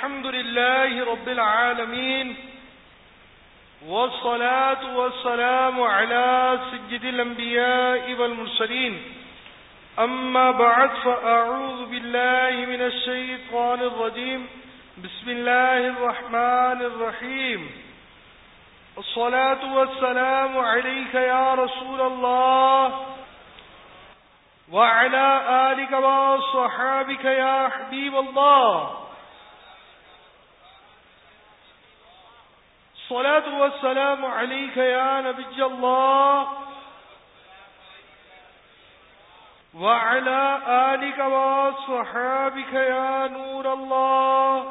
الحمد لله رب العالمين والصلاة والسلام على سجد الأنبياء والمرسلين. أما بعد، فأعوذ بالله من الشيطان الرجيم. بسم الله الرحمن الرحيم. الصلاة والسلام عليك يا رسول الله وعلى آلك وصحابك يا حبيب الله. الصلاة والسلام عليك يا نبي الله وعلى آلك وصحابك يا نور الله.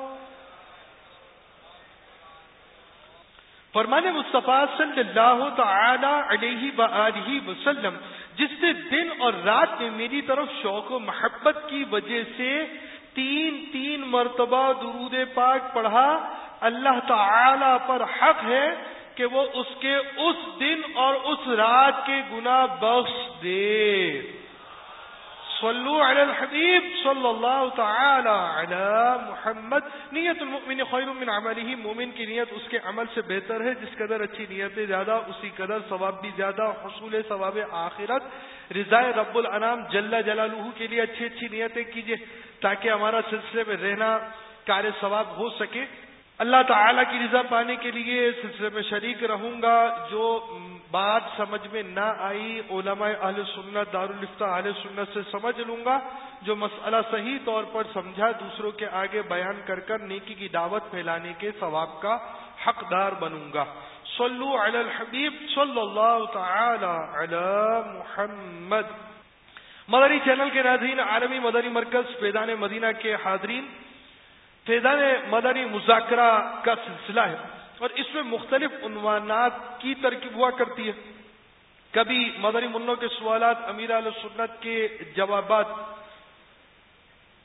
فرمان مصطفیٰ صلی اللہ تعالی علیہ وآلہ وسلم، جس نے دن اور رات میں میری طرف شوق و محبت کی وجہ سے تین تین مرتبہ درود پاک پڑھا اللہ تعالی پر حق ہے کہ وہ اس کے اس دن اور اس رات کے گناہ بخش دے۔ صلو علی الحبیب صلی اللہ تعالی علی محمد۔ نیت المؤمن خیر من عمله مومن کی نیت اس کے عمل سے بہتر ہے، جس قدر اچھی نیتیں زیادہ، اسی قدر ثواب بھی زیادہ۔ حصول ثواب آخرت۔ رضا رب الانام جل جلالہ کے لیے اچھی اچھی نیتیں کیجیے تاکہ ہمارا سلسلے میں رہنا، کار ثواب ہو سکے۔ اللہ تعالی کی رضا پانے کے لیے سلسلے میں شریک رہوں گا، جو بات سمجھ میں نہ آئی، علماء اہل سنت دارالفتہ اہل سنت سے سمجھ لوں گا، جو مسئلہ صحیح طور پر سمجھا، دوسروں کے آگے بیان کر کر نیکی کی دعوت پھیلانے کے ثواب کا حقدار بنوں گا۔ صلو علی الحبیب صلی اللہ تعالی علی محمد۔ مدری چینل کے ناظرین، عالمی مدری مرکز فیضان مدینہ کے حاضرین فیضان مدنی مذاکرہ کا سلسلہ ہے اور اس میں مختلف عنوانات کی ترکیب ہوا کرتی ہے۔ کبھی مدنی منوں کے سوالات امیر علیہ سنت کے جوابات،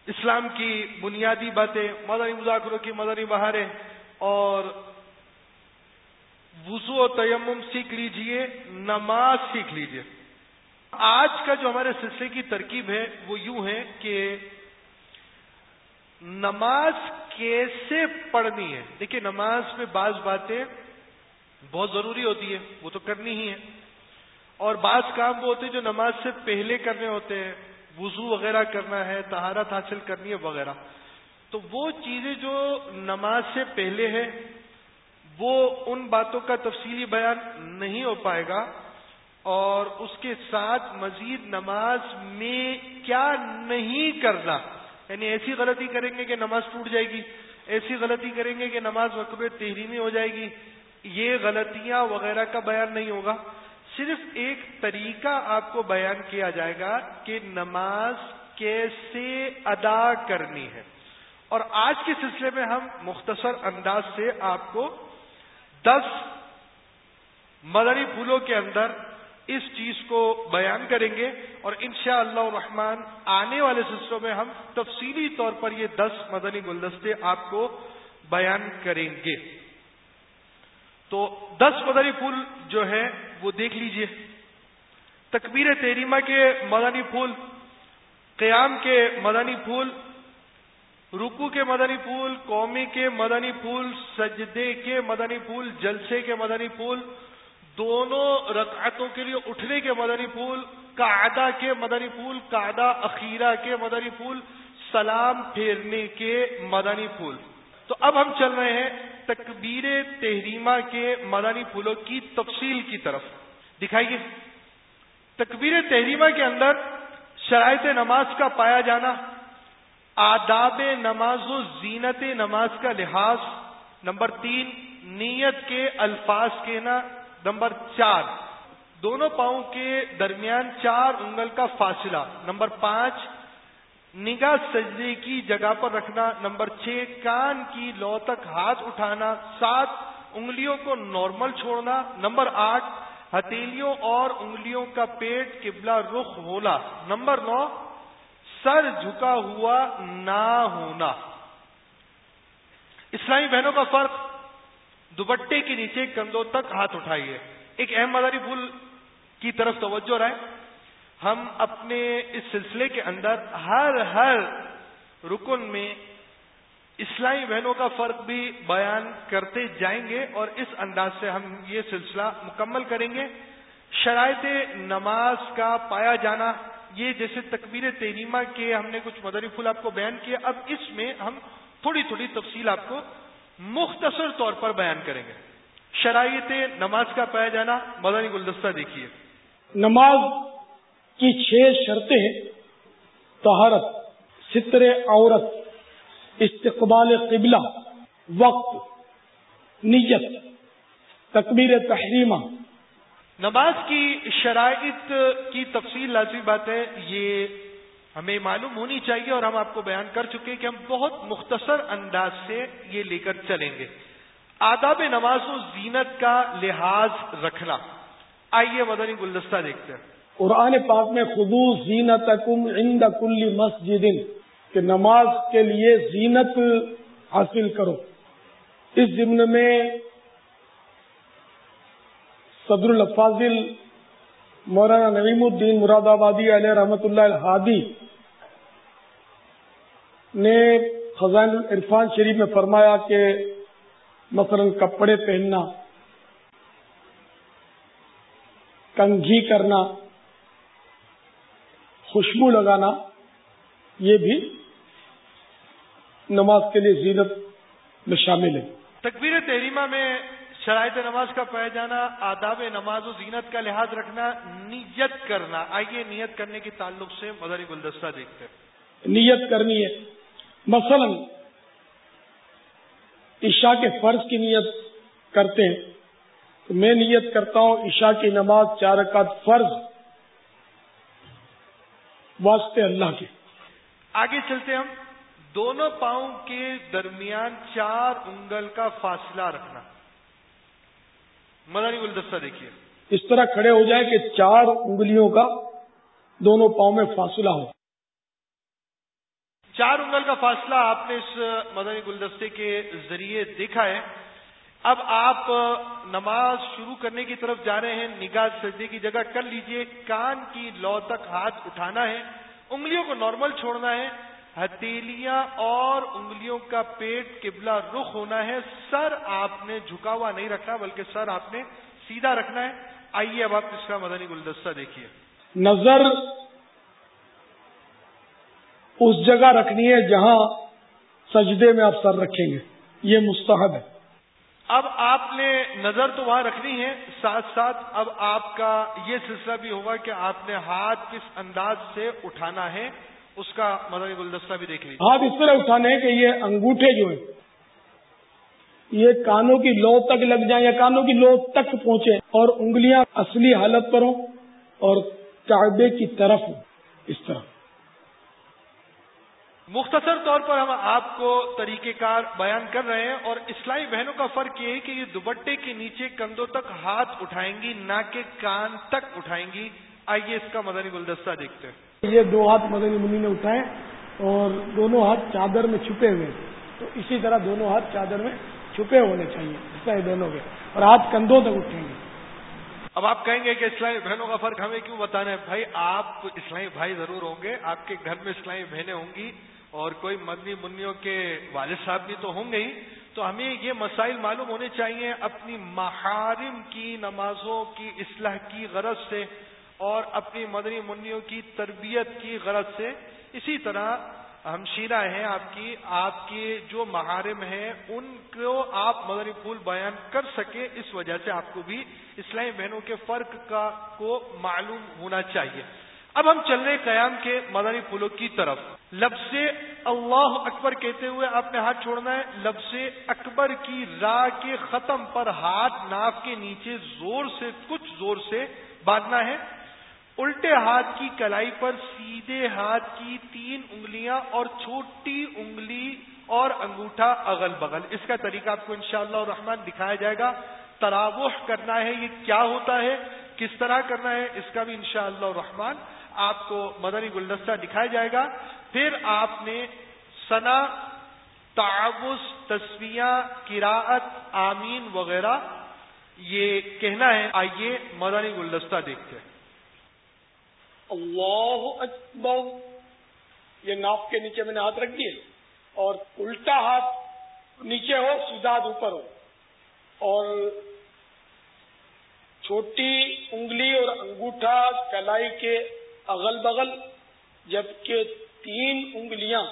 اسلام کی بنیادی باتیں، مدنی مذاکروں کی مدنی بہاریں اور وضو و تیمم سیکھ لیجیے، نماز سیکھ لیجیے۔ آج کا جو ہمارے سلسلے کی ترکیب ہے وہ یوں ہے کہ نماز کیسے پڑھنی ہے؟ دیکھیے، نماز میں بعض باتیں بہت ضروری ہوتی ہے وہ تو کرنی ہی ہے اور بعض کام وہ ہوتے ہیں جو نماز سے پہلے کرنے ہوتے ہیں، وضو وغیرہ کرنا ہے تہارت حاصل کرنی ہے، وغیرہ۔ تو وہ چیزیں جو نماز سے پہلے ہے وہ ان باتوں کا تفصیلی بیان نہیں ہو پائے گا۔ اور اس کے ساتھ مزید نماز میں کیا نہیں کرنا؟ یعنی ایسی غلطی کریں گے کہ نماز ٹوٹ جائے گی، ایسی غلطی کریں گے کہ نماز وقب تحریمی ہو جائے گی۔ یہ غلطیاں وغیرہ کا بیان نہیں ہوگا۔ صرف ایک طریقہ آپ کو بیان کیا جائے گا کہ نماز کیسے ادا کرنی ہے۔ اور آج کے سلسلے میں ہم مختصر انداز سے آپ کو دس مدنی پھولوں کے اندر اس چیز کو بیان کریں گے اور انشاءاللہ اللہ الرحمن آنے والے سلسلوں میں ہم تفصیلی طور پر یہ دس مدنی گلدستے آپ کو بیان کریں گے۔ تو دس مدنی پھول جو ہے وہ دیکھ لیجیے۔ تکبیر تحریمہ کے مدنی پھول، قیام کے مدنی پھول رکو کے مدنی پھول، قومی کے مدنی پھول، سجدے کے مدنی پھول، جلسے کے مدنی پھول دونوں رکعتوں کے لیے اٹھنے کے مدنی پھول قاعدہ کے مدنی پھول قاعدہ اخیرہ کے مدنی پھول، سلام پھیرنے کے مدنی پھول۔ تو اب ہم چل رہے ہیں تکبیر تحریمہ کے مدنی پھولوں کی تفصیل کی طرف۔ دکھائیے۔ تکبیر تحریمہ کے اندر شرائط نماز کا پایا جانا، آداب نماز و زینت نماز کا لحاظ، نمبر تین، نیت کے الفاظ کہنا نمبر چار، دونوں پاؤں کے درمیان چار انگل کا فاصلہ، نمبر پانچ، نگاہ سجدے کی جگہ پر رکھنا، نمبر چھ، کان کی لو تک ہاتھ اٹھانا، سات، انگلیوں کو نارمل چھوڑنا، نمبر آٹھ، ہتھیلیوں اور انگلیوں کا پیٹ، قبلہ رخ ہونا نمبر نو، سر جھکا ہوا نہ ہونا۔ اسلامی بہنوں کا فرق دوپٹے کے نیچے کندھوں تک ہاتھ اٹھائیے۔ ایک اہم مداری پھول کی طرف توجہ رہے ہم اپنے اس سلسلے کے اندر ہر ہر رکن میں اسلامی بہنوں کا فرق بھی بیان کرتے جائیں گے اور اس انداز سے ہم یہ سلسلہ مکمل کریں گے۔ شرائط نماز کا پایا جانا، یہ جیسے تکبیر تحریمہ کے ہم نے کچھ مدری پھول آپ کو بیان کیا اب اس میں ہم تھوڑی تھوڑی تفصیل آپ کو مختصر طور پر بیان کریں گے۔ شرائط نماز کا پایا جانا مدنی گلدستہ دیکھیے۔ نماز کی چھ شرطیں تہارت ستر عورت استقبال قبلہ وقت نیت تکبیر تحریمہ۔ نماز کی شرائط کی تفصیل لازمی بات ہے یہ ہمیں معلوم ہونی چاہیے اور ہم آپ کو بیان کر چکے کہ ہم بہت مختصر انداز سے یہ لے کر چلیں گے۔ آداب نماز و زینت کا لحاظ رکھنا۔ آئیے مدنی گلدستہ دیکھتے ہیں۔ قرآن پاک میں خدو زینت عند کل مسجد کہ نماز کے لیے زینت حاصل کرو۔ اس ضمن میں صدر الفاظل مولانا نویم الدین مراد آبادی علیہ رحمۃ اللہ الحادی نے خزان العرفان شریف میں فرمایا کہ مثلا کپڑے پہننا، کنگھی کرنا، خوشبو لگانا، یہ بھی نماز کے لیے زینت میں شامل ہے تکبیر تحریمہ میں شرائط نماز کا پایا جانا آداب نماز و زینت کا لحاظ رکھنا نیت کرنا۔ آئیے نیت کرنے کے تعلق سے مدری گلدستہ دیکھتے ہیں۔ نیت کرنی ہے۔ مثلا عشاء کے فرض کی نیت کرتے ہیں۔ تو میں نیت کرتا ہوں عشاء کی نماز چار رکعت فرض واسطے اللہ کے۔ آگے چلتے ہم۔ دونوں پاؤں کے درمیان چار انگل کا فاصلہ رکھنا۔ مدانی گلدستہ دیکھیے۔ اس طرح کھڑے ہو جائے کہ چار انگلیوں کا دونوں پاؤں میں فاصلہ ہو۔ چار انگل کا فاصلہ آپ نے اس مدنی گلدستے کے ذریعے دیکھا ہے۔ اب آپ نماز شروع کرنے کی طرف جا رہے ہیں نگاہ سجدے کی جگہ۔ کر لیجیے کان کی لو تک ہاتھ اٹھانا ہے انگلیوں کو نارمل چھوڑنا ہے۔ ہتھیلیاں اور انگلیوں کا پیٹ قبلہ رخ ہونا ہے۔ سر آپ نے جھکا ہوا نہیں رکھنا بلکہ سر آپ نے سیدھا رکھنا ہے۔ آئیے اب آپ اس کا مدنی گلدستہ دیکھیے۔ نظر اس جگہ رکھنی ہے جہاں سجدے میں آپ سر رکھیں گے۔ یہ مستحب ہے۔ اب آپ نے نظر تو وہاں رکھنی ہے ساتھ ساتھ اب آپ کا یہ سلسلہ بھی ہوگا کہ آپ نے ہاتھ کس انداز سے اٹھانا ہے۔ اس کا مدنی گلدستہ بھی دیکھ لیجیے ہاتھ اس طرح اٹھانے ہیں کہ یہ انگوٹھے جو ہیں یہ کانوں کی لو تک لگ جائیں یا کانوں کی لو تک پہنچے اور انگلیاں اصلی حالت پر ہوں اور کعبے کی طرف ہوں۔ اس طرح۔ مختصر طور پر ہم آپ کو طریقہ کار بیان کر رہے ہیں اور اسلامی بہنوں کا فرق یہ ہے کہ یہ دوبٹے کے نیچے کندھوں تک ہاتھ اٹھائیں گی نہ کہ کان تک اٹھائیں گی۔ آئیے اس کا مدنی گلدستہ دیکھتے ہیں۔ یہ دو ہاتھ مدنی منی نے اٹھائے اور دونوں ہاتھ چادر میں چھپے ہوئے تو اسی طرح دونوں ہاتھ چادر میں چھپے ہونے چاہیے۔ اس طرح دونوں کے اور ہاتھ کندھوں تک اٹھیں گے۔ اب آپ کہیں گے کہ اسلامی بہنوں کا فرق ہمیں کیوں بتانا ہے؟ بھائی، آپ اسلامی بھائی ضرور ہوں گے۔ آپ کے گھر میں اسلامی بہنیں ہوں گی اور کوئی مدنی منیوں کے والد صاحب بھی تو ہوں گے ہی۔ تو ہمیں یہ مسائل معلوم ہونے چاہیے اپنی محارم کی نمازوں کی اصلاح کی غرض سے۔ اور اپنی مدنی منیوں کی تربیت کی غرض سے اسی طرح ہم شیرہ ہیں آپ کی، آپ کے جو محارم ہیں، ان کو آپ مدنی پھول بیان کر سکے اس وجہ سے آپ کو بھی اسلامی بہنوں کے فرق کا کو معلوم ہونا چاہیے۔ اب ہم چل رہے قیام کے مدنی پھولوں کی طرف۔ لفظ اللہ اکبر کہتے ہوئے آپ نے ہاتھ چھوڑنا ہے۔ لفظ اکبر کی راہ کے ختم پر ہاتھ، ناف کے نیچے زور سے، کچھ زور سے باندھنا ہے۔ الٹے ہاتھ کی کلائی پر سیدھے ہاتھ کی تین انگلیاں اور چھوٹی انگلی اور انگوٹھا اگل بغل۔ اس کا طریقہ آپ کو انشاءاللہ شاء رحمان دکھایا جائے گا۔ تراوح کرنا ہے، یہ کیا ہوتا ہے؟ کس طرح کرنا ہے؟ اس کا بھی انشاءاللہ شاء رحمان آپ کو مدنی گلدستہ دکھایا جائے گا۔ پھر آپ نے سنا تعاوض تصویہ کراعت آمین وغیرہ یہ کہنا ہے۔ آئیے مدنی گلدستہ دیکھتے ہیں۔ اللہ اکبر۔ یہ ناف کے نیچے میں نے ہاتھ رکھ دیے اور الٹا ہاتھ نیچے ہو، سیدھا اوپر ہو۔ اور چھوٹی انگلی اور انگوٹھا کلائی کے اگل بغل جبکہ تین انگلیاں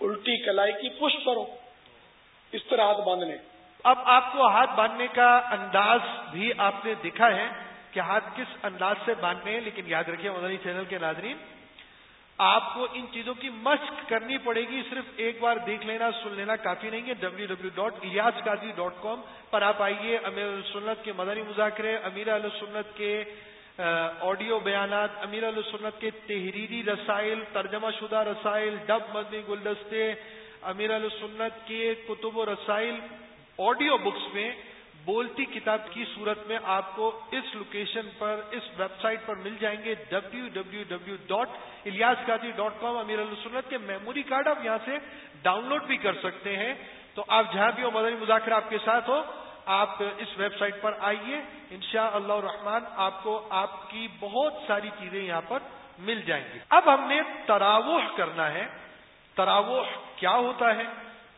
الٹی کلائی کی پش پر ہو اس طرح ہاتھ باندھنے۔ اب آپ کو ہاتھ باندھنے کا انداز بھی آپ نے دیکھا ہے۔ کہ ہاتھ کس انداز سے باندھنے ہیں، لیکن یاد رکھیے مدنی چینل کے ناظرین، آپ کو ان چیزوں کی مشق کرنی پڑے گی، صرف ایک بار دیکھ لینا، سن لینا کافی نہیں ہے۔ ڈبلو ڈبلو ڈاٹ الیاس قاضی ڈاٹ کام پر آپ آئیے، امیر السنت کے مدنی مذاکرے، امیر السنت کے آڈیو بیانات، امیر السنت کے تحریری رسائل، ترجمہ شدہ رسائل، ڈب مدنی گلدستے، امیر السنت کے کتب و رسائل، آڈیو بکس میں بولتی کتاب کی صورت میں آپ کو اس لوکیشن پر، اس ویب سائٹ پر مل جائیں گے W W W dot Ilyas Qadri dot com امیر السنت کے میموری کارڈ آپ یہاں سے ڈاؤن لوڈ بھی کر سکتے ہیں۔ تو آپ جہاں بھی ہو، مدنی مذاکرہ آپ کے ساتھ ہو، آپ اس ویب سائٹ پر آئیے۔ ان شاء اللہ الرحمان آپ کو آپ کی بہت ساری چیزیں یہاں پر مل جائیں گی۔ اب ہم نے تراوح کرنا ہے۔ تراوح کیا ہوتا ہے؟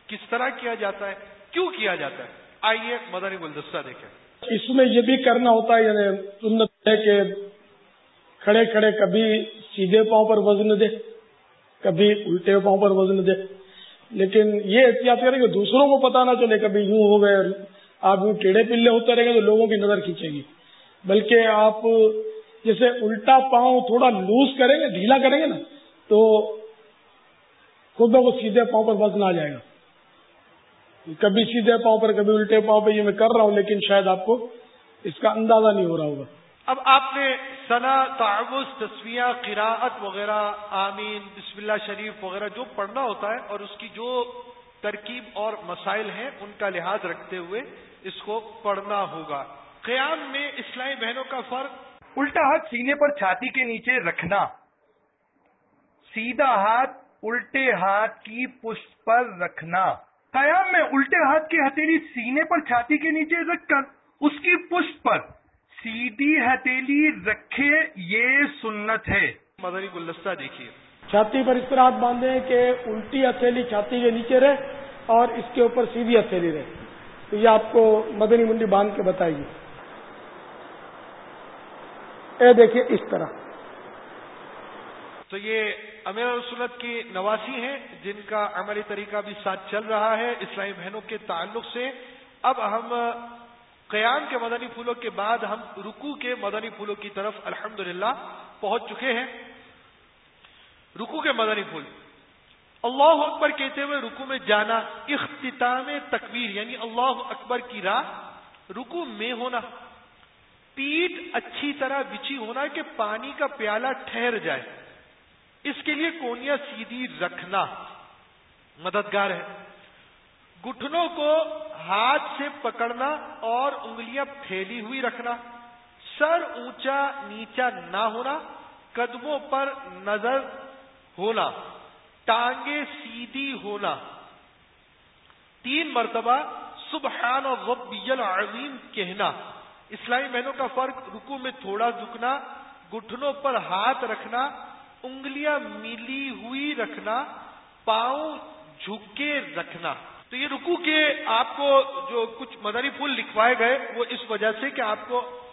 کس طرح کیا جاتا ہے؟ کیوں کیا جاتا ہے؟ آئیے مدنی گلدستہ دیکھیں۔ اس میں یہ بھی کرنا ہوتا ہے یعنی سنت ہے کہ کھڑے کھڑے کبھی سیدھے پاؤں پر وزن دے، کبھی الٹے پاؤں پر وزن دے۔ لیکن یہ احتیاط کریں کہ دوسروں کو پتا نہ چلے، کبھی یوں ہو گئے آپ یوں ٹیڑھے پلے ہوتے رہیں گے تو لوگوں کی نظر کھینچے گی بلکہ آپ جیسے الٹا پاؤں تھوڑا لوز کریں گے، ڈھیلا کریں گے نا، تو خود کو سیدھے پاؤں پر وزن آ جائے گا۔ کبھی سیدھے پاؤں پر کبھی الٹے پاؤں پہ یہ میں کر رہا ہوں لیکن شاید آپ کو اس کا اندازہ نہیں ہو رہا ہوگا۔ اب آپ نے ثنا تعوض تصویہ قراءت وغیرہ آمین بسم اللہ شریف وغیرہ جو پڑھنا ہوتا ہے اور اس کی جو ترکیب اور مسائل ہیں ان کا لحاظ رکھتے ہوئے اس کو پڑھنا ہوگا۔ قیام میں اسلامی بہنوں کا فرق الٹا ہاتھ سینے پر چھاتی کے نیچے رکھنا۔ سیدھا ہاتھ الٹے ہاتھ کی پشت پر رکھنا۔ قیام میں الٹے ہاتھ کی ہتھیلی سینے پر چھاتی کے نیچے رکھ کر اس کی پشت پر سیدھی ہتھیلی رکھے یہ سنت ہے۔ مدنی گلدستہ دیکھیے۔ چھاتی پر اس طرح ہاتھ باندھے کہ الٹی ہتھیلی چھاتی کے نیچے رہے اور اس کے اوپر سیدھی ہتھیلی رہے۔ تو یہ آپ کو مدنی منڈی باندھ کے بتائیے۔ اے دیکھیے اس طرح۔ تو یہ امیر السنت کی نواسی ہیں، جن کا عملی طریقہ بھی ساتھ چل رہا ہے اسلامی بہنوں کے تعلق سے۔ اب ہم قیام کے مدنی پھولوں کے بعد ہم رکو کے مدنی پھولوں کی طرف الحمد پہنچ چکے ہیں۔ رکو کے مدنی پھول۔ اللہ اکبر کہتے ہوئے رکو میں جانا اختتام تکبیر یعنی اللہ اکبر کی راہ رکو میں ہونا۔ پیٹ اچھی طرح بچھی ہونا کہ پانی کا پیالہ ٹھہر جائے۔ اس کے لیے کونیا سیدھی رکھنا مددگار ہے۔ گٹھنوں کو ہاتھ سے پکڑنا اور انگلیاں پھیلی ہوئی رکھنا، سر اونچا نیچا نہ ہونا، قدموں پر نظر ہونا، ٹانگیں سیدھی ہونا۔ تین مرتبہ سبحان اور ربی العظیم کہنا۔ اسلامی بہنوں کا فرق رکو میں تھوڑا جھکنا گٹھنوں پر ہاتھ رکھنا انگلیاں ملی ہوئی رکھنا، پاؤں جھکے رکھنا۔ تو یہ رکو کے آپ کو جو کچھ مداری پھول لکھوائے گئے، وہ اس وجہ سے کہ آپ کو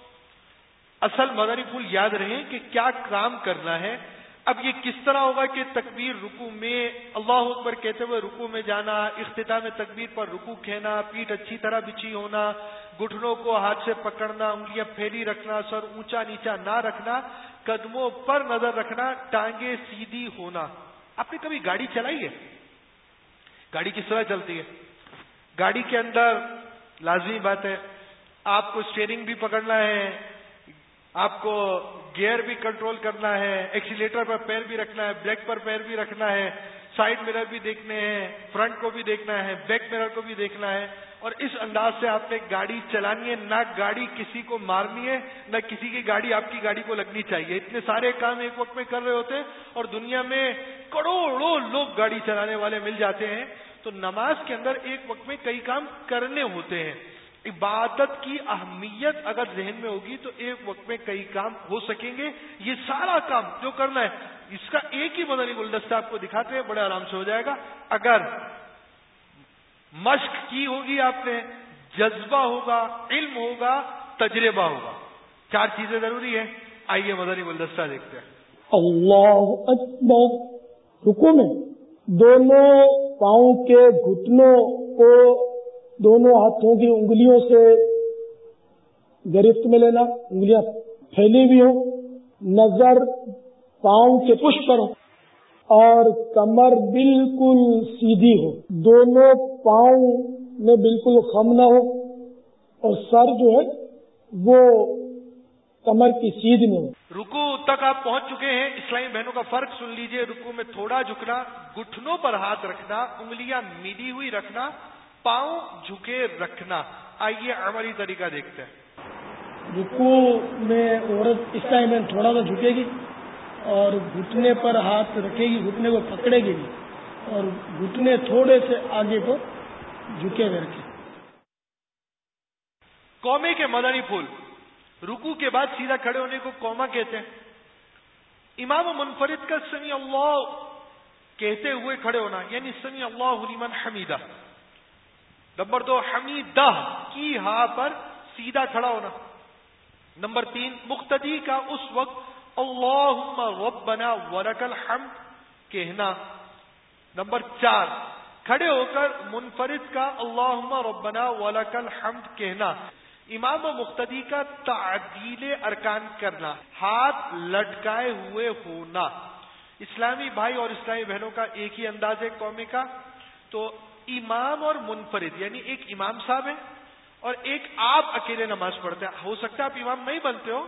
اصل مداری پھول یاد رہے کہ کیا کام کرنا ہے۔ اب یہ کس طرح ہوگا کہ تکبیر رکو میں اللہ اکبر کہتے ہوئے رکو میں جانا اختتام تکبیر پر رکو کہنا پیٹ اچھی طرح بچھی ہونا گٹھنوں کو ہاتھ سے پکڑنا، انگلیاں پھیلی رکھنا، سر اونچا نیچا نہ رکھنا، قدموں پر نظر رکھنا، ٹانگیں سیدھی ہونا۔ آپ نے کبھی گاڑی چلائی ہے؟ گاڑی کس طرح چلتی ہے؟ گاڑی کے اندر لازمی بات ہے، آپ کو اسٹیئرنگ بھی پکڑنا ہے، آپ کو گیئر بھی کنٹرول کرنا ہے، ایکسیلیٹر پر پیر بھی رکھنا ہے بریک پر پیر بھی رکھنا ہے سائڈ مرر بھی دیکھنے ہیں، فرنٹ کو بھی دیکھنا ہے، بیک مرر کو بھی دیکھنا ہے۔ اور اس انداز سے آپ نے گاڑی چلانی ہے، نہ گاڑی کسی کو مارنی ہے، نہ کسی کی گاڑی آپ کی گاڑی کو لگنی چاہیے۔ اتنے سارے کام ایک وقت میں کر رہے ہوتے اور دنیا میں کروڑوں لوگ گاڑی چلانے والے مل جاتے ہیں۔ تو نماز کے اندر ایک وقت میں کئی کام کرنے ہوتے ہیں۔ عبادت کی اہمیت اگر ذہن میں ہوگی تو ایک وقت میں کئی کام ہو سکیں گے۔ یہ سارا کام جو کرنا ہے، اس کا ایک ہی مدنی گلدستہ آپ کو دکھاتے ہیں، بڑے آرام سے ہو جائے گا۔ اگر مشق کی ہوگی آپ نے، جذبہ ہوگا، علم ہوگا، تجربہ ہوگا۔ چار چیزیں ضروری ہیں۔ آئیے مدنی گلدستہ دیکھتے ہیں۔ اللہ اکبر۔ رکو میں۔ دونوں پاؤں کے گھٹنوں کو دونوں ہاتھوں کی انگلیوں سے گرفت میں لینا، انگلیاں پھیلی ہوئی ہوں، نظر پاؤں کے پش پر ہو اور کمر بالکل سیدھی ہو۔ دونوں پاؤں میں بالکل خم نہ ہو، اور سر جو ہے، وہ کمر کی سیدھ میں ہو۔ رکو تک آپ پہنچ چکے ہیں۔ اسلامی بہنوں کا فرق سن لیجیے۔ رکو میں تھوڑا جھکنا، گٹھنوں پر ہاتھ رکھنا، انگلیاں میڈی ہوئی رکھنا پاؤں جھکے رکھنا۔ آئیے عملی طریقہ دیکھتے ہیں۔ رکو میں عورت اس ٹائم میں تھوڑا سا جھکے گی اور گھٹنے پر ہاتھ رکھے گی گھٹنے کو پکڑے گی اور گھٹنے تھوڑے سے آگے کو جھکے ہوئے رکھے۔ قومے کے مدنی پھول۔ رکو کے بعد سیدھا کھڑے ہونے کو کوما کہتے ہیں۔ امام و منفرد کا سمی اللہ کہتے ہوئے کھڑے ہونا یعنی سمی اللہ لمن حمیدہ۔ نمبر دو حمیدہ کی ہا پر سیدھا کھڑا ہونا۔ نمبر تین مختدی کا اس وقت اللہ ربنا ولک الحمد کہنا۔ نمبر چار، کھڑے ہو کر منفرد کا اللہ ربنا ولک الحمد کہنا۔ امام و مختدی کا تعدیل ارکان کرنا، ہاتھ لٹکائے ہوئے ہونا۔ اسلامی بھائی اور اسلامی بہنوں کا ایک ہی انداز ہے قومی کا۔ تو امام اور منفرد یعنی ایک امام صاحب ہے اور ایک آپ اکیلے نماز پڑھتے ہیں۔ ہو سکتا ہے آپ امام نہیں بنتے ہو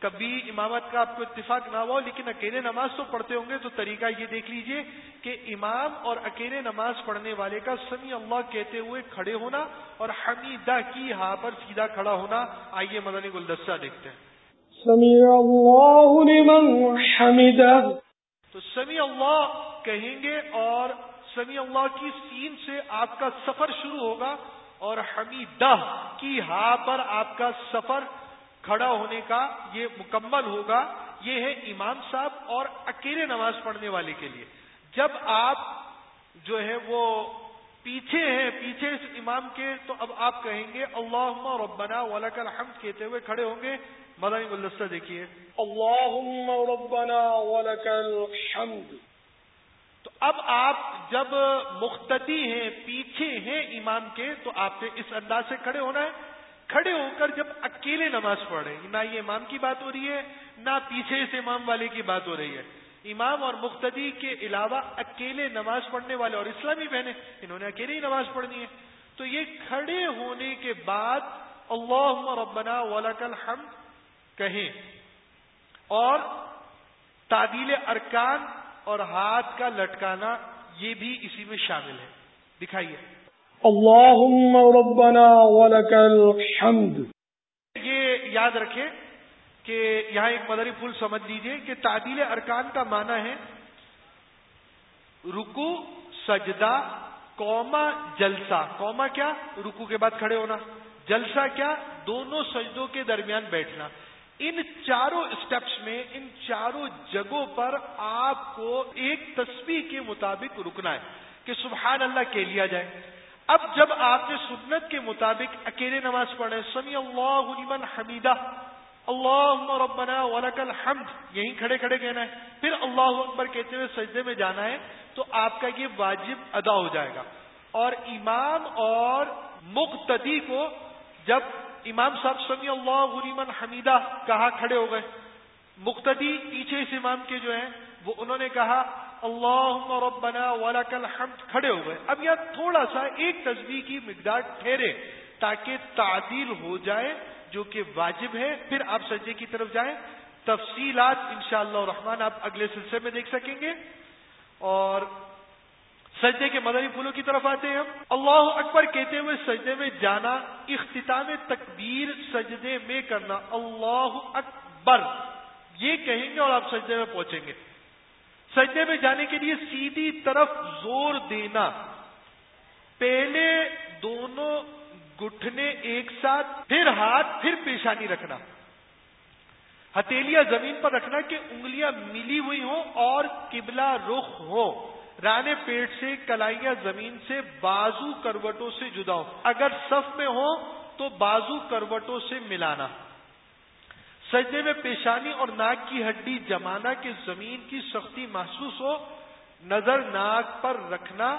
کبھی امامت کا آپ کو اتفاق نہ ہو لیکن اکیلے نماز تو پڑھتے ہوں گے۔ تو طریقہ یہ دیکھ لیجیے کہ امام اور اکیلے نماز پڑھنے والے کا سمی اللہ کہتے ہوئے کھڑے ہونا اور حمیدہ کی ہاں پر سیدھا کھڑا ہونا۔ آئیے مدنی گلدستہ دیکھتے ہیں۔ سمی اللہ لمن حمیدہ۔ تو سمی اللہ کہیں گے اور سمی اللہ کی سین سے آپ کا سفر شروع ہوگا اور حمیدہ کی ہاں پر آپ کا سفر کھڑا ہونے کا یہ مکمل ہوگا۔ یہ ہے امام صاحب اور اکیلے نماز پڑھنے والے کے لیے۔ جب آپ جو ہے وہ پیچھے ہیں، پیچھے اس امام کے، تو اب آپ کہیں گے اللہ ربنا ولک الحمد کہتے ہوئے کھڑے ہوں گے۔ مدنی گلدستہ دیکھیے۔ اللہ ربنا ولک الحمد۔ تو اب آپ جب مختدی ہیں، پیچھے ہیں امام کے، تو آپ نے اس انداز سے کھڑے ہونا ہے۔ کھڑے ہو کر جب اکیلے نماز پڑھ رہے ہیں، نہ یہ امام کی بات ہو رہی ہے، نہ پیچھے سے امام والے کی بات ہو رہی ہے۔ امام اور مختدی کے علاوہ اکیلے نماز پڑھنے والے اور اسلامی بہنیں، انہوں نے اکیلے ہی نماز پڑھنی ہے۔ تو یہ کھڑے ہونے کے بعد اللہ ربنا ولک الحمد کہیں۔ اور تعدیل ارکان اور ہاتھ کا لٹکانا یہ بھی اسی میں شامل ہے۔ دکھائیے۔ اللهم ربنا ولك الحمد۔ یہ یاد رکھیں کہ یہاں ایک مدری پھول سمجھ لیجیے کہ تعدیل ارکان کا معنی ہے رکو سجدہ قوما جلسہ۔ قوما کیا؟ رکو کے بعد کھڑے ہونا۔ جلسہ کیا؟ دونوں سجدوں کے درمیان بیٹھنا۔ ان چاروں اسٹیپس میں، ان چاروں جگہوں پر آپ کو ایک تصویر کے مطابق رکنا ہے کہ سبحان اللہ کے لیا جائے۔ اب جب آپ نے سنت کے مطابق اکیلے نماز پڑھے، سمی اللہ لمن حمیدہ اللہ ربنا ولک الحمد، یہیں کھڑے کھڑے کہنا ہے۔ پھر اللہ اکبر کہتے ہوئے سجدے میں جانا ہے تو آپ کا یہ واجب ادا ہو جائے گا۔ اور امام اور مقتدی کو جب امام صاحب سمی اللہ لمن حمیدہ کہا کھڑے ہو گئے۔ مقتدی پیچھے اس امام کے جو ہیں، وہ انہوں نے کہا اللہ ربنا ولک الحمد کھڑے ہو گئے۔ اب یہاں تھوڑا سا ایک تصویر کی مقدار ٹھہرے تاکہ تعدیل ہو جائے، جو کہ واجب ہے۔ پھر آپ سجدے کی طرف جائیں۔ تفصیلات انشاءاللہ اللہ رحمان آپ اگلے سلسلے میں دیکھ سکیں گے۔ اور سجدے کے مدنی پھولوں کی طرف آتے ہیں ہم۔ اللہ اکبر کہتے ہوئے سجدے میں جانا، اختتام تکبیر سجدے میں کرنا۔ اللہ اکبر۔ یہ کہیں گے اور آپ سجدے میں پہنچیں گے۔ سجدے میں جانے کے لیے سیدھی طرف زور دینا۔ پہلے دونوں گٹھنے ایک ساتھ، پھر ہاتھ، پھر پیشانی رکھنا۔ ہتھیلیاں زمین پر رکھنا کہ انگلیاں ملی ہوئی ہوں اور قبلہ رخ ہو رانے پیٹ سے کلائیاں زمین سے بازو کروٹوں سے جدا ہو اگر صف میں ہو تو بازو کروٹوں سے ملانا۔ سجدے میں پیشانی اور ناک کی ہڈی جمانا کہ زمین کی سختی محسوس ہو، نظر ناک پر رکھنا،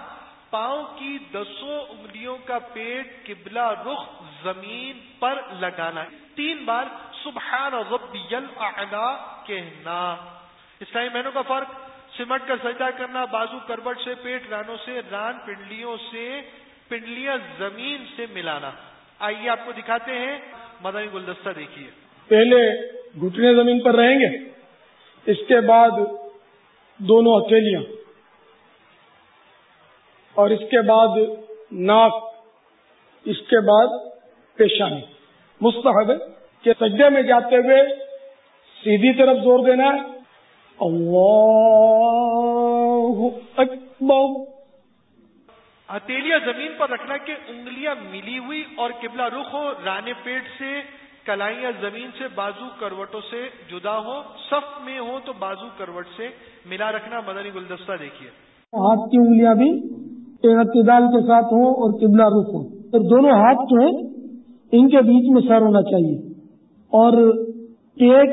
پاؤں کی دسوں انگلیوں کا پیٹ، قبلہ رخ، زمین پر لگانا۔ تین بار سبحان ربی الاعلا کہنا۔ اسلامی مہینوں کا فرق سمٹ کر سجدہ کرنا، بازو کروٹ سے، پیٹ رانوں سے، ران پنڈلیوں سے، پنڈلیاں زمین سے ملانا۔ آئیے آپ کو دکھاتے ہیں۔ مدنی گلدستہ دیکھیے۔ پہلے گھٹنے زمین پر رہیں گے، اس کے بعد دونوں اکیلیاں اور اس کے بعد ناک، اس کے بعد پیشانی۔ مستحب ہے کہ سجدے میں جاتے ہوئے سیدھی طرف زور دینا ہے۔ اللہ اکبر ہتھیلیاں زمین پر رکھنا کہ انگلیاں ملی ہوئی اور قبلہ رخ ہو رانے پیٹ سے کلائیاں زمین سے بازو کروٹوں سے جدا ہو صف میں ہو تو بازو کروٹ سے ملا رکھنا مدنی گلدستہ دیکھیے۔ ہاتھ کی انگلیاں بھی اعتدال کے ساتھ ہوں اور قبلہ رخ ہو اور دونوں ہاتھ جو ہیں ان کے بیچ میں سر ہونا چاہیے۔ اور پیٹ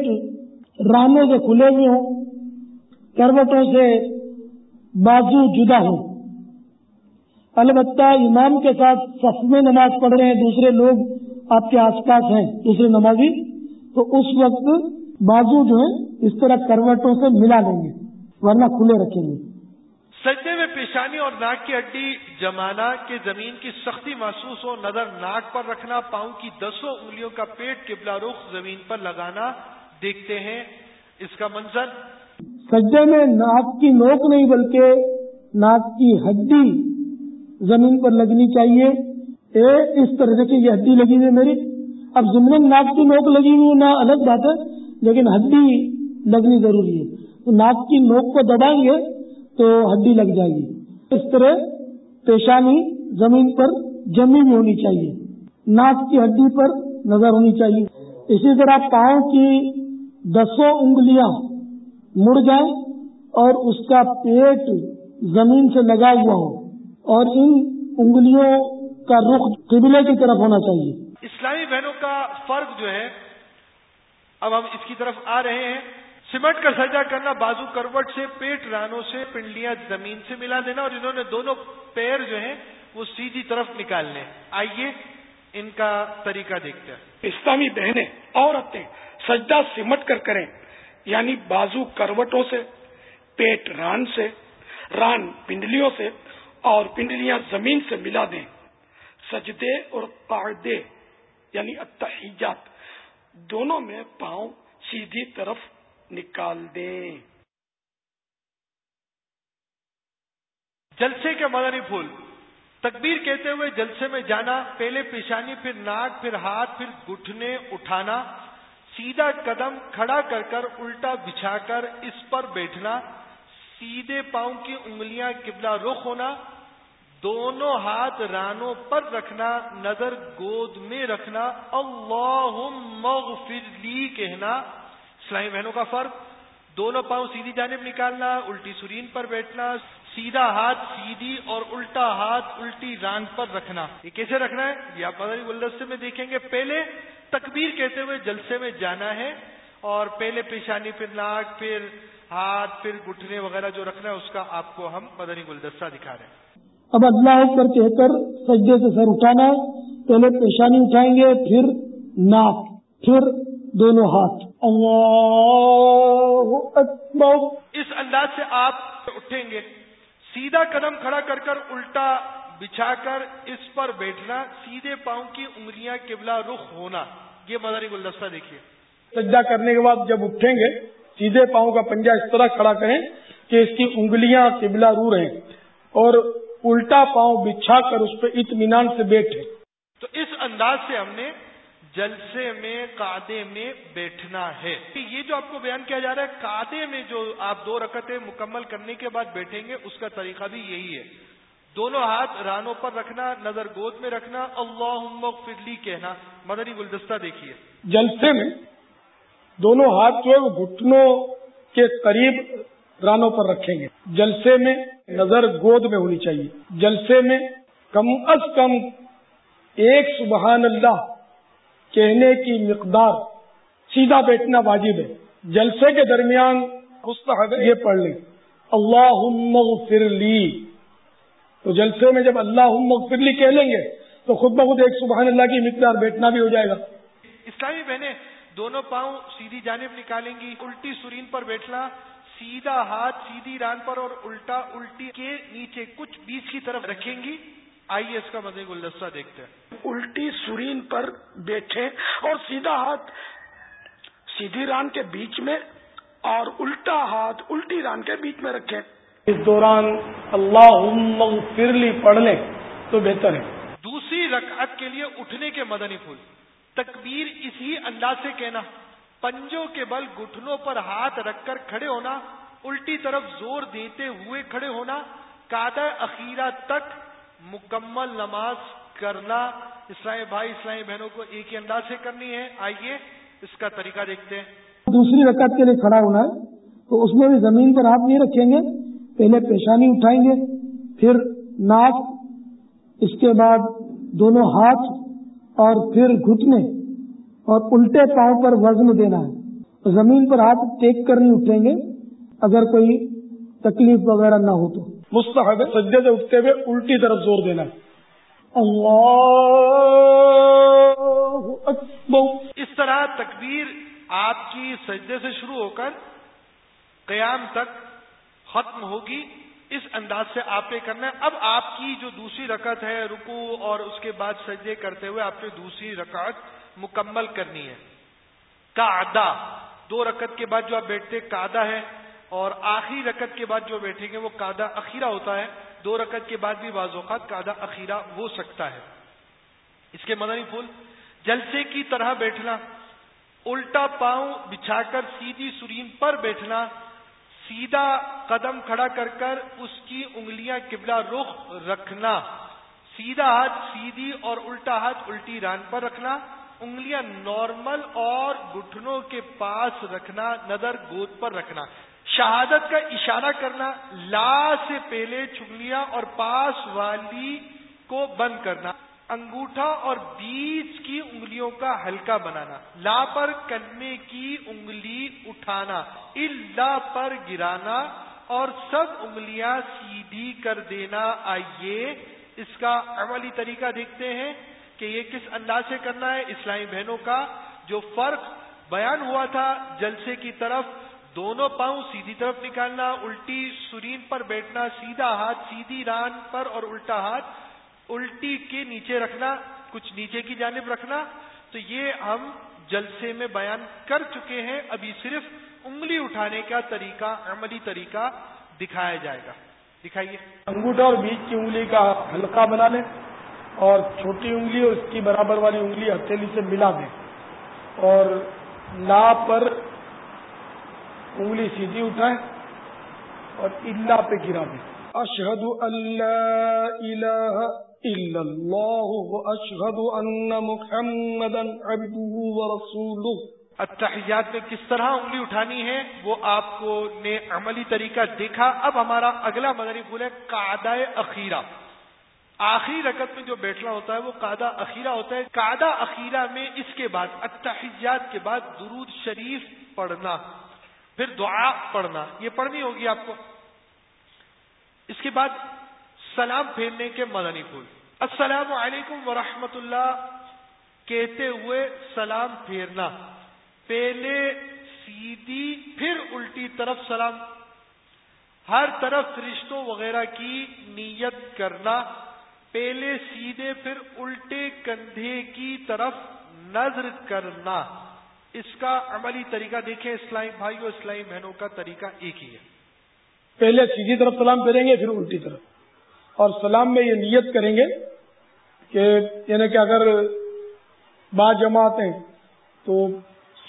رانوں سے کھلے ہوئے ہوں کروٹوں سے بازو جدا ہوں۔ البتہ امام کے ساتھ صف میں نماز پڑھ رہے ہیں، دوسرے لوگ آپ کے آس پاس ہیں، دوسرے نمازی، تو اس وقت بازو جو ہے اس طرح کروٹوں سے ملا لیں گے، ورنہ کھلے رکھیں گے۔ سجدے میں پیشانی اور ناک کی ہڈی جمانا کہ زمین کی سختی محسوس ہو، نظر ناک پر رکھنا، پاؤں کی دسوں انگلیوں کا پیٹ، قبلہ رخ، زمین پر لگانا، دیکھتے ہیں اس کا منظر۔ سجدے میں ناک کی نوک نہیں بلکہ ناک کی ہڈی زمین پر لگنی چاہیے۔ اے، اس طرح سے یہ ہڈی لگی ہوئی میری۔ اب ضمن ناک کی نوک لگی ہوئی نہ الگ بات ہے، لیکن ہڈی لگنی ضروری ہے۔ تو ناک کی نوک کو دبائیں گے تو ہڈی لگ جائے گی۔ اس طرح پیشانی زمین پر جمی بھی ہونی چاہیے۔ ناک کی ہڈی پر نظر ہونی چاہیے۔ اسی طرح پاؤں کی دسوں انگلیاں مڑ جائیں اور اس کا پیٹ زمین سے لگا ہوا ہو اور ان انگلیوں کا رخ قبلے کی طرف ہونا چاہیے۔ اسلامی بہنوں کا فرق جو ہے اب ہم اس کی طرف آ رہے ہیں۔ سمٹ کر سجا کرنا بازو کروٹ سے پیٹ رانوں سے پنڈلیاں زمین سے ملا دینا اور انہوں نے دونوں پیر جو ہیں وہ سیدھی طرف نکالنے۔ آئیے ان کا طریقہ دیکھتے ہیں۔ اسلامی بہنیں عورتیں سجدہ سمٹ کر کریں۔ یعنی بازو کروٹوں سے، پیٹ ران سے، ران پنڈلیوں سے اور پنڈلیاں زمین سے ملا دیں۔ سجدے اور قاعدے یعنی اتحیات دونوں میں پاؤں سیدھی طرف نکال دیں۔ جلسے کے مدنی پھول۔ تکبیر کہتے ہوئے جلسے میں جانا، پہلے پیشانی، پھر ناک، پھر ہاتھ، پھر گٹھنے اٹھانا۔ سیدھا قدم کھڑا کر کر الٹا بچھا کر اس پر بیٹھنا، سیدھے پاؤں کی انگلیاں قبلہ رخ ہونا، دونوں ہاتھ رانوں پر رکھنا، نظر گود میں رکھنا اللہ مغفر لی کہنا۔ اسلامی بہنوں کا فرق دونوں پاؤں سیدھی جانب نکالنا، الٹی سرین پر بیٹھنا، سیدھا ہاتھ سیدھی اور الٹا ہاتھ الٹی رانگ پر رکھنا۔ یہ کیسے رکھنا ہے؟ یہ آپ مدنی گلدستے میں دیکھیں گے۔ پہلے تکبیر کہتے ہوئے جلسے میں جانا ہے اور پہلے پیشانی پھر ناک پھر ہاتھ پھر گٹھنے وغیرہ جو رکھنا ہے اس کا آپ کو ہم مدنی گلدستہ دکھا رہے ہیں۔ اب اللہ کر کہہ کر سجدے سے سر اٹھانا پہلے پیشانی اٹھائیں گے پھر ناک پھر دونوں ہاتھ۔ اللہ اکبر۔ اس انداز سے آپ اٹھیں گے۔ سیدھا قدم کھڑا کر کر الٹا بچھا کر اس پر بیٹھنا سیدھے پاؤں کی انگلیاں قبلہ رخ ہونا یہ مدری گلدستہ دیکھیے۔ سجدہ کرنے کے بعد جب اٹھیں گے سیدھے پاؤں کا پنجہ اس طرح کھڑا کریں کہ اس کی انگلیاں قبلہ رو رہیں اور الٹا پاؤں بچھا کر اس پہ اطمینان سے بیٹھے تو اس انداز سے ہم نے جلسے میں کادے میں بیٹھنا ہے۔ یہ جو آپ کو بیان کیا جا رہا ہے کادے میں جو آپ دو رکعتیں مکمل کرنے کے بعد بیٹھیں گے اس کا طریقہ بھی یہی ہے۔ دونوں ہاتھ رانوں پر رکھنا نظر گود میں رکھنا اللہ فضلی کہنا۔ مدنی گلدستہ دیکھیے۔ جلسے میں دونوں ہاتھ جو ہے وہ گھٹنوں کے قریب رانوں پر رکھیں گے۔ جلسے میں نظر گود میں ہونی چاہیے۔ جلسے میں کم از کم ایک سبحان اللہ کہنے کی مقدار سیدھا بیٹھنا واجب ہے۔ جلسے کے درمیان مستحب یہ پڑھ لیں۔ اللہ لی۔ تو جلسے میں جب اللہ لی کہہ لیں گے تو خود بخود ایک سبحان اللہ کی مقدار بیٹھنا بھی ہو جائے گا۔ اسلامی بہنیں دونوں پاؤں سیدھی جانب نکالیں گی الٹی سرین پر بیٹھنا سیدھا ہاتھ سیدھی ران پر اور الٹا الٹی کے نیچے کچھ بیچ کی طرف رکھیں گی۔ آئیے اس کا مزے گلدستہ دیکھتے ہیں۔ الٹی سرین پر بیٹھے اور سیدھا ہاتھ سیدھی ران کے بیچ میں اور الٹا ہاتھ الٹی ران کے بیچ میں رکھیں۔ اس دوران اللہ فرلی پڑھ لیں تو بہتر ہے۔ دوسری رکعت کے لیے اٹھنے کے مدنی پھول۔ تکبیر اسی انداز سے کہنا پنجوں کے بل گٹھنوں پر ہاتھ رکھ کر کھڑے ہونا الٹی طرف زور دیتے ہوئے کھڑے ہونا کادا اخیرہ تک مکمل نماز کرنا۔ اسلامی بھائی اسلامی بہنوں کو ایک ہی انداز سے کرنی ہے۔ آئیے اس کا طریقہ دیکھتے ہیں۔ دوسری رکعت کے لیے کھڑا ہونا ہے تو اس میں بھی زمین پر ہاتھ نہیں رکھیں گے۔ پہلے پیشانی اٹھائیں گے پھر ناک اس کے بعد دونوں ہاتھ اور پھر گھٹنے اور الٹے پاؤں پر وزن دینا ہے۔ زمین پر ہاتھ ٹیک کر نہیں اٹھیں گے اگر کوئی تکلیف وغیرہ نہ ہو تو۔ مستحب سجدے سے اٹھتے ہوئے الٹی طرف زور دینا ہے۔ اللہ اس طرح تکبیر آپ کی سجدے سے شروع ہو کر قیام تک ختم ہوگی، اس انداز سے آپ نے کرنا ہے۔ اب آپ کی جو دوسری رکعت ہے رکو اور اس کے بعد سجدے کرتے ہوئے آپ نے دوسری رکعت مکمل کرنی ہے۔ کا دو رکت کے بعد جو آپ بیٹھتے کادا ہے۔ اور آخری رکت کے بعد جو بیٹھیں گے، وہ کادا اخیرہ ہوتا ہے۔ دو رکت کے بعد بھی بعض اوقات کادا اخیرہ ہو سکتا ہے۔ اس کے مدنی پھول، جلسے کی طرح بیٹھنا، الٹا پاؤں بچھا کر سیدھی سرین پر بیٹھنا سیدھا قدم کھڑا کر کر اس کی انگلیاں قبلہ رخ رکھنا۔ سیدھا ہاتھ سیدھی اور الٹا ہاتھ الٹی ران پر رکھنا۔ انگلیاں نارمل اور گٹھنوں کے پاس رکھنا، نظر گود پر رکھنا۔ شہادت کا اشارہ کرنا، لا سے پہلے چنگلیاں اور پاس والی کو بند کرنا۔ انگوٹھا اور بیچ کی انگلیوں کا ہلکا بنانا لا پر کلمے کی انگلی اٹھانا اللہ پر گرانا اور سب انگلیاں سیدھی کر دینا۔ آئیے اس کا عملی طریقہ دیکھتے ہیں کہ یہ کس انداز سے کرنا ہے۔ اسلامی بہنوں کا جو فرق بیان ہوا تھا، جلسے کی طرف دونوں پاؤں سیدھی طرف نکالنا، الٹی سرین پر بیٹھنا، سیدھا ہاتھ، سیدھی ران پر اور الٹا ہاتھ۔ الٹی کے نیچے رکھنا کچھ نیچے کی جانب رکھنا۔ تو یہ ہم جلسے میں بیان کر چکے ہیں۔ ابھی صرف انگلی اٹھانے کا طریقہ عملی طریقہ دکھایا جائے گا۔ دکھائیے۔ انگوٹھا اور بیچ کی انگلی کا ہلکا بنا لیں اور چھوٹی انگلی اور اس کی برابر والی انگلی ہتھیلی سے ملا دیں۔ اور لا پر انگلی سیدھی اٹھائیں اور اللہ پہ گرا دیں۔ اشہد اللہ الہ الا اللہ اشہد ان محمد عبدہ ورسولہ اتحیات میں کس طرح انگلی اٹھانی ہے؟ وہ آپ کو نے عملی طریقہ دیکھا، اب ہمارا اگلا مدنی پھول ہے قادہ اخیرہ۔ آخری رکعت میں جو بیٹھنا ہوتا ہے وہ قادہ اخیرہ ہوتا ہے۔ قادہ اخیرہ میں اس کے بعد اتحجات کے بعد درود شریف پڑھنا، پھر دعا پڑھنا، یہ پڑھنی ہوگی آپ کو۔ اس کے بعد سلام پھیرنے کے مدنی پھول۔ السلام علیکم ورحمۃ اللہ کہتے ہوئے سلام پھیرنا۔ پہلے سیدھی پھر الٹی طرف سلام۔ ہر طرف رشتوں وغیرہ کی نیت کرنا۔ پہلے سیدھے پھر الٹے کندھے کی طرف نظر کرنا۔ اس کا عملی طریقہ دیکھیں۔ اسلامی بھائی اور اسلامی بہنوں کا طریقہ ایک ہی ہے۔ پہلے سیدھی طرف سلام پھیریں گے، پھر الٹی طرف۔ اور سلام میں یہ نیت کریں گے کہ یعنی کہ اگر با جماعت ہیں تو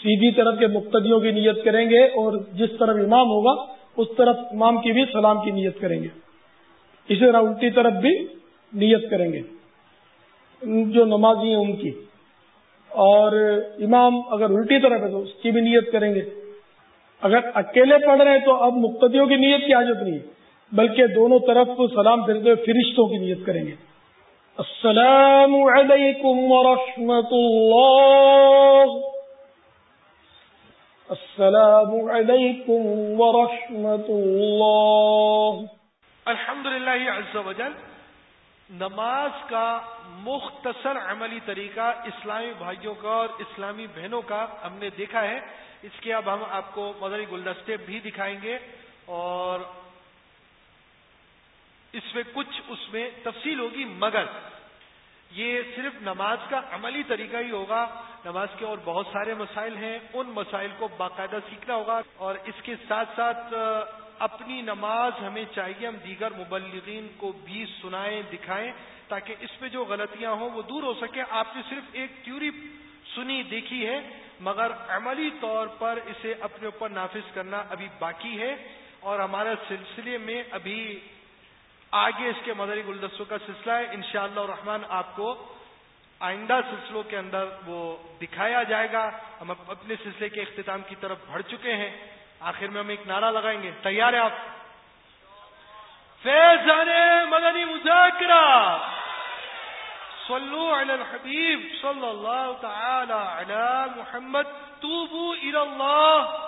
سیدھی طرف کے مقتدیوں کی نیت کریں گے اور جس طرف امام ہوگا اس طرف امام کی بھی سلام کی نیت کریں گے۔ اسی طرح الٹی طرف بھی نیت کریں گے۔ جو نمازی ہیں ان کی۔ اور امام اگر الٹی طرف ہے تو اس کی بھی نیت کریں گے۔ اگر اکیلے پڑھ رہے ہیں تو اب مقتدیوں کی نیت کی حاجت نہیں ہے۔ بلکہ دونوں طرف سلام پھرتے ہوئے فرشتوں کی نیت کریں گے۔ السلام علیکم ورحمۃ اللہ۔ السلام علیکم ورحمۃ اللہ۔ الحمد للہ نماز کا مختصر عملی طریقہ اسلامی بھائیوں کا اور اسلامی بہنوں کا ہم نے دیکھا ہے۔ اس کے اب ہم آپ کو مدری گلدستے بھی دکھائیں گے اور اس میں کچھ اس میں تفصیل ہوگی، مگر یہ صرف نماز کا عملی طریقہ ہی ہوگا۔ نماز کے اور بہت سارے مسائل ہیں، ان مسائل کو باقاعدہ سیکھنا ہوگا۔ اور اس کے ساتھ ساتھ اپنی نماز ہمیں چاہیے، ہم دیگر مبلغین کو بھی سنائیں، دکھائیں، تاکہ اس میں جو غلطیاں ہوں وہ دور ہو سکے آپ نے صرف ایک تھیوری سنی، دیکھی ہے، مگر عملی طور پر اسے اپنے اوپر نافذ کرنا ابھی باقی ہے۔ اور ہمارے سلسلے میں ابھی آگے اس کے مدری گلدستوں کا سلسلہ ہے۔ انشاءاللہ شاء رحمان آپ کو آئندہ سلسلوں کے اندر وہ دکھایا جائے گا۔ ہم اپنے سلسلے کے اختتام کی طرف بڑھ چکے ہیں۔ آخر میں ہم ایک نعرہ لگائیں گے۔ تیار ہے آپ؟ فیضان مدنی مذاکرہ۔ صلو علی الحبیب صلی اللہ تعالی علی محمد، توبو الى اللہ۔